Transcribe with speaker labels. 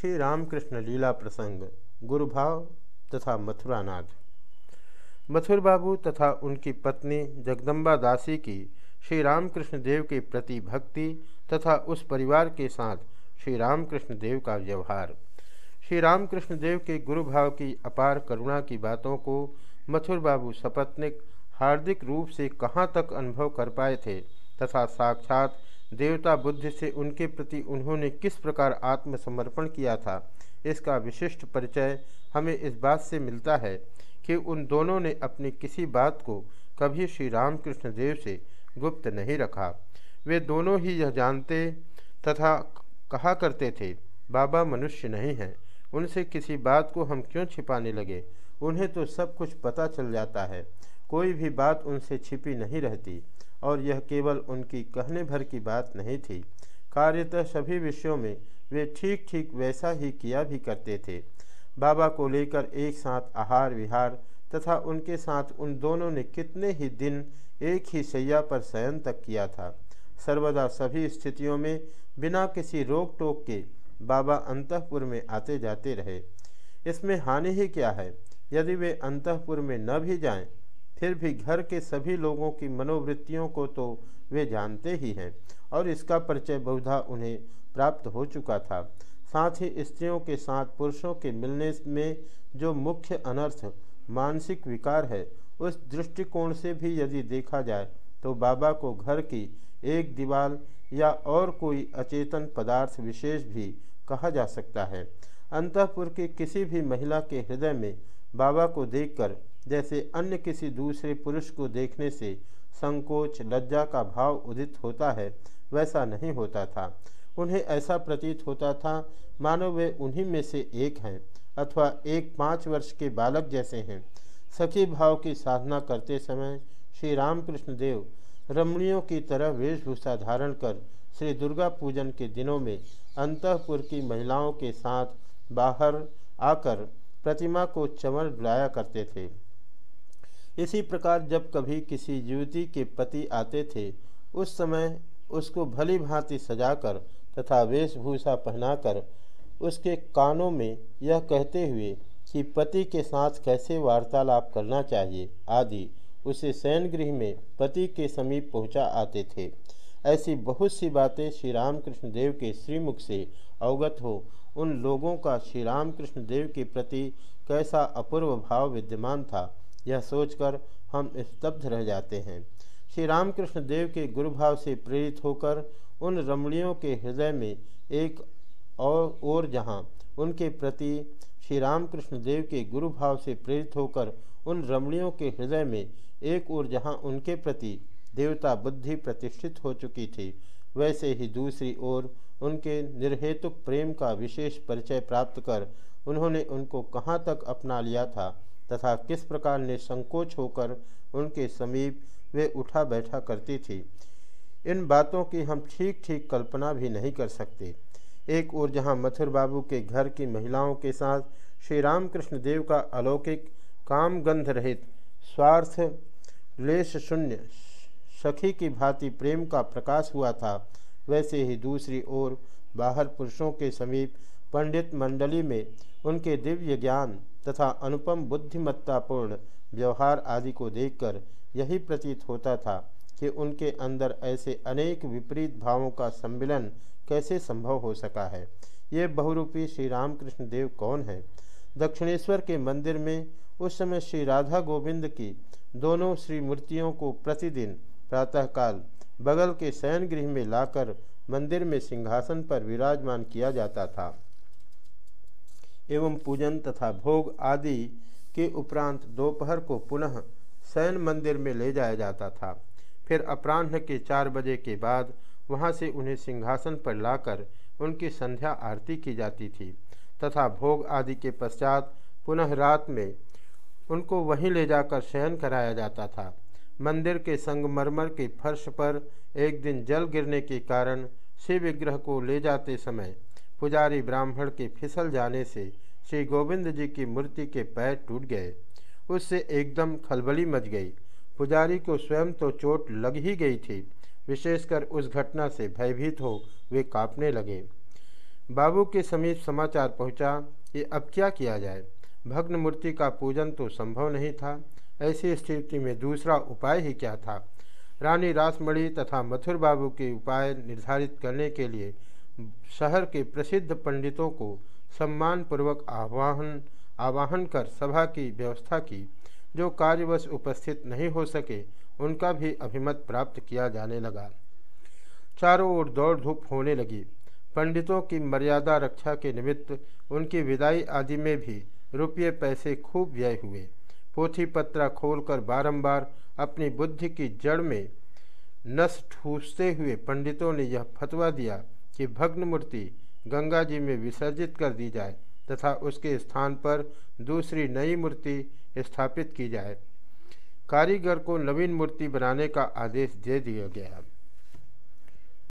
Speaker 1: श्री रामकृष्ण लीला प्रसंग, गुरुभाव तथा मथुरानाथ मथुर बाबू तथा उनकी पत्नी जगदम्बा दासी की श्री रामकृष्ण देव के प्रति भक्ति तथा उस परिवार के साथ श्री रामकृष्ण देव का व्यवहार। श्री रामकृष्ण देव के गुरु भाव की अपार करुणा की बातों को मथुर बाबू सपत्निक, हार्दिक रूप से कहाँ तक अनुभव कर पाए थे तथा साक्षात देवता बुद्ध से उनके प्रति उन्होंने किस प्रकार आत्मसमर्पण किया था, इसका विशिष्ट परिचय हमें इस बात से मिलता है कि उन दोनों ने अपनी किसी बात को कभी श्री रामकृष्ण देव से गुप्त नहीं रखा। वे दोनों ही यह जानते तथा कहा करते थे, बाबा मनुष्य नहीं हैं, उनसे किसी बात को हम क्यों छिपाने लगे? उन्हें तो सब कुछ पता चल जाता है, कोई भी बात उनसे छिपी नहीं रहती। और यह केवल उनकी कहने भर की बात नहीं थी। कार्यतः सभी विषयों में वे ठीक ठीक वैसा ही किया भी करते थे। बाबा को लेकर एक साथ आहार विहार तथा उनके साथ उन दोनों ने कितने ही दिन एक ही सैया पर शयन तक किया था। सर्वदा सभी स्थितियों में बिना किसी रोक टोक के बाबा अंतपुर में आते जाते रहे। इसमें हानि ही क्या है? यदि वे अंतपुर में न भी जाएँ फिर भी घर के सभी लोगों की मनोवृत्तियों को तो वे जानते ही हैं और इसका परिचय बहुधा उन्हें प्राप्त हो चुका था। साथ ही स्त्रियों के साथ पुरुषों के मिलने में जो मुख्य अनर्थ, मानसिक विकार है, उस दृष्टिकोण से भी यदि देखा जाए तो बाबा को घर की एक दीवार या और कोई अचेतन पदार्थ विशेष भी कहा जा सकता है। अंतपुर की किसी भी महिला के हृदय में बाबा को देखकर जैसे अन्य किसी दूसरे पुरुष को देखने से संकोच, लज्जा का भाव उदित होता है, वैसा नहीं होता था। उन्हें ऐसा प्रतीत होता था, मानो वे उन्हीं में से एक हैं, अथवा एक पाँच वर्ष के बालक जैसे हैं। सखी भाव की साधना करते समय श्री रामकृष्ण देव रमणियों की तरह वेशभूषा धारण कर श्री दुर्गा पूजन के दिनों में अंतपुर की महिलाओं के साथ बाहर आकर प्रतिमा को चमर बुलाया करते थे। इसी प्रकार जब कभी किसी युवती के पति आते थे, उस समय उसको भली भांति सजाकर तथा वेशभूषा पहनाकर उसके कानों में यह कहते हुए कि पति के साथ कैसे वार्तालाप करना चाहिए आदि, उसे शयन गृह में पति के समीप पहुँचा आते थे। ऐसी बहुत सी बातें श्री रामकृष्ण देव के श्रीमुख से अवगत हो, उन लोगों का श्री रामकृष्ण देव के प्रति कैसा अपूर्व भाव विद्यमान था। यह सोचकर हम स्तब्ध रह जाते हैं। श्री रामकृष्ण देव के गुरुभाव से प्रेरित होकर उन रमणियों के हृदय में एक और और जहाँ उनके प्रति श्री रामकृष्ण देव के गुरुभाव से प्रेरित होकर उन रमणियों के हृदय में एक और जहाँ उनके प्रति देवता बुद्धि प्रतिष्ठित हो चुकी थी, वैसे ही दूसरी ओर उनके निर्हेतुक प्रेम का विशेष परिचय प्राप्त कर उन्होंने उनको कहाँ तक अपना लिया था तथा किस प्रकार निसंकोच होकर उनके समीप वे उठा बैठा करती थी। इन बातों की हम ठीक ठीक कल्पना भी नहीं कर सकते। एक ओर जहाँ मथुर बाबू के घर की महिलाओं के साथ श्री रामकृष्ण देव का अलौकिक कामगंध रहित स्वार्थ लेश शून्य सखी की भांति प्रेम का प्रकाश हुआ था, वैसे ही दूसरी ओर बाहर पुरुषों के समीप पंडित मंडली में उनके दिव्य ज्ञान तथा अनुपम बुद्धिमत्तापूर्ण व्यवहार आदि को देखकर यही प्रतीत होता था कि उनके अंदर ऐसे अनेक विपरीत भावों का सम्मिलन कैसे संभव हो सका है। ये बहुरूपी श्री रामकृष्ण देव कौन है? दक्षिणेश्वर के मंदिर में उस समय श्री राधा गोविंद की दोनों श्री मूर्तियों को प्रतिदिन प्रातःकाल बगल के शयन गृह में लाकर मंदिर में सिंहासन पर विराजमान किया जाता था। एवं पूजन तथा भोग आदि के उपरांत दोपहर को पुनः शयन मंदिर में ले जाया जाता था। फिर अपराह्न के चार बजे के बाद वहाँ से उन्हें सिंहासन पर लाकर उनकी संध्या आरती की जाती थी तथा भोग आदि के पश्चात पुनः रात में उनको वहीं ले जाकर शयन कराया जाता था। मंदिर के संगमरमर के फर्श पर एक दिन जल गिरने के कारण शिव विग्रह को ले जाते समय पुजारी ब्राह्मण के फिसल जाने से श्री गोविंद जी की मूर्ति के पैर टूट गए। उससे एकदम खलबली मच गई। पुजारी को स्वयं तो चोट लग ही गई थी। विशेषकर उस घटना से भयभीत हो वे कांपने लगे। बाबू के समीप समाचार पहुँचा कि अब क्या किया जाए? भग्न मूर्ति का पूजन तो संभव नहीं था। ऐसी स्थिति में दूसरा उपाय ही क्या था? रानी रासमणि तथा मथुर बाबू के उपाय निर्धारित करने के लिए शहर के प्रसिद्ध पंडितों को सम्मानपूर्वक आह्वान आवाहन कर सभा की व्यवस्था की। जो कार्यवश उपस्थित नहीं हो सके, उनका भी अभिमत प्राप्त किया जाने लगा। चारों ओर दौड़ धूप होने लगी। पंडितों की मर्यादा रक्षा के निमित्त उनकी विदाई आदि में भी रुपये पैसे खूब व्यय हुए। पोथी पत्रा खोलकर बारंबार अपनी बुद्धि की जड़ में नस ठूसते हुए पंडितों ने यह फतवा दिया कि भग्न मूर्ति गंगा जी में विसर्जित कर दी जाए तथा उसके स्थान पर दूसरी नई मूर्ति स्थापित की जाए। कारीगर को नवीन मूर्ति बनाने का आदेश दे दिया गया।